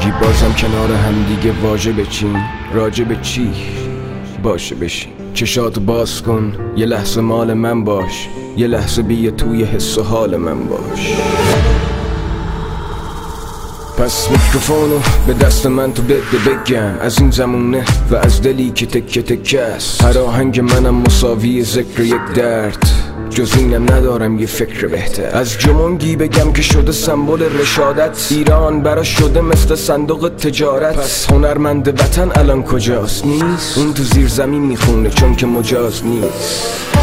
میگی بازم کنار هم دیگه واجه بچین. راجع به چی؟ باشه بشین. چشات باز کن. یه لحظه مال من باش. یه لحظه بیا توی حس و حال من باش. پس میکروفونو به دست من تو بده بگم. از این زمونه و از دلی که تکه تکه است. هر آهنگ منم مساوی ذکر یک درد. جز اینم ندارم یه فکر بهتر. از جمونگی بگم که شده سمبل رشادت. ایران برا شده مثل صندوق تجارت. پس هنرمند وطن الان کجاست؟ نیست. اون تو زیر زمین می‌خونه چون که مجاز نیست.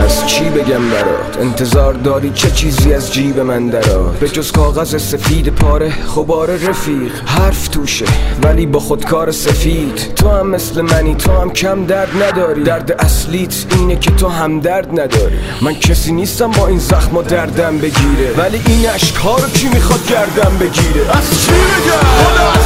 از چی بگم برات؟ انتظار داری چه چیزی از جیب من درات؟ به جز کاغذ سفید پاره خبار رفیق حرف توشه ولی با خودکار سفید. تو هم مثل منی تو هم کم درد نداری. درد اصلیت اینه که تو هم درد نداری. من کسی نیستم با این زخم و دردم بگیره. ولی این اشکها رو کی می‌خواد گردم بگیره؟ از چی بگم؟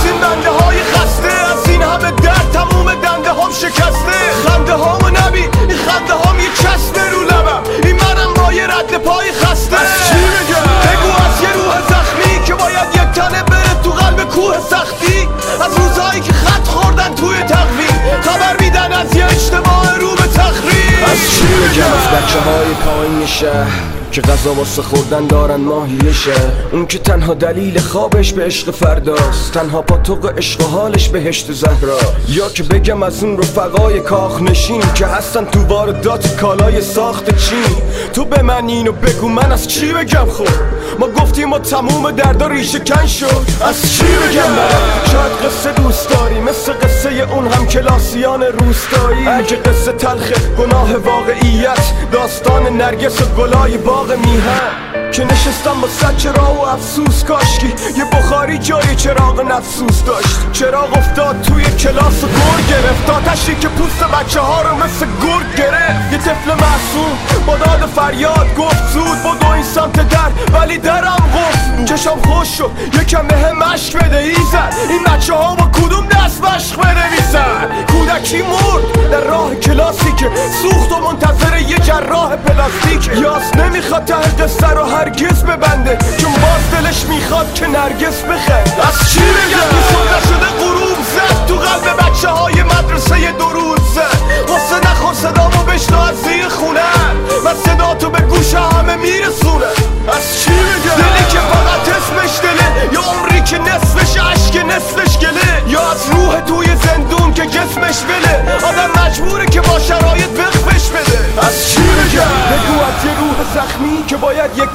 بچه های پایین شهر. که غذا واسه خوردن دارن ماهی شهر اون که تنها دلیل خوابش به عشق فرداست. تنها پاتوق عشق و حالش بهشت زهرا. یا که بگم از اون رفقای کاخ نشین که هستن تو واردات کالای ساخت چین. تو به من اینو بگو من از چی بگم خب؟ ما گفتیم و تموم دردا ریشه کن شد. از چی بگم برم شاید قصه دوست داری مثل قصه اون هم کلاسیان روستایی. اگه قصه تلخ گناه واقعیت داستان نرگس و گلای باغ میهن که نشستم با صد چراغ و افسوس کاشکی. یه بخاری جای چراغ نفسوس داشت. چراغ افتاد توی کلاس و گر گرفت. آتشی که پوست بچه ها رو مثل گرگ گرفت. یه طفل معصوم با داد فریاد گفت زود با این سمت در ولی درم بود. چشم خوش شد. یکم به هم مشک بده ایزن این بچه ها با کدوم دست مشق بنویسن؟ کودکی جراح پلاستیک یاس. نمی‌خواد ته قصه رو هرگز ببنده. چون باز دلش می‌خواد که نرگس بخند از چی بگم؟ این شده غروب زد تو قلب بچه های مدرسه زد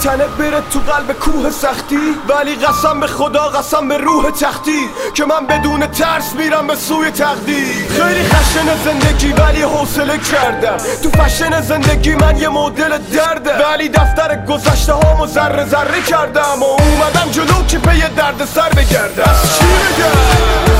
تنه بره تو قلب کوه سختی ولی قسم به خدا قسم به روح تختی که من بدون ترس میرم به سوی تقدیر خیلی خشن زندگی ولی حوصله کردم. تو فشن زندگی من یه مدل درده. ولی دفتر گذشته هامو ذره ذره کردم و اومدم جلو که پی درد سر بگردم. از چی بگم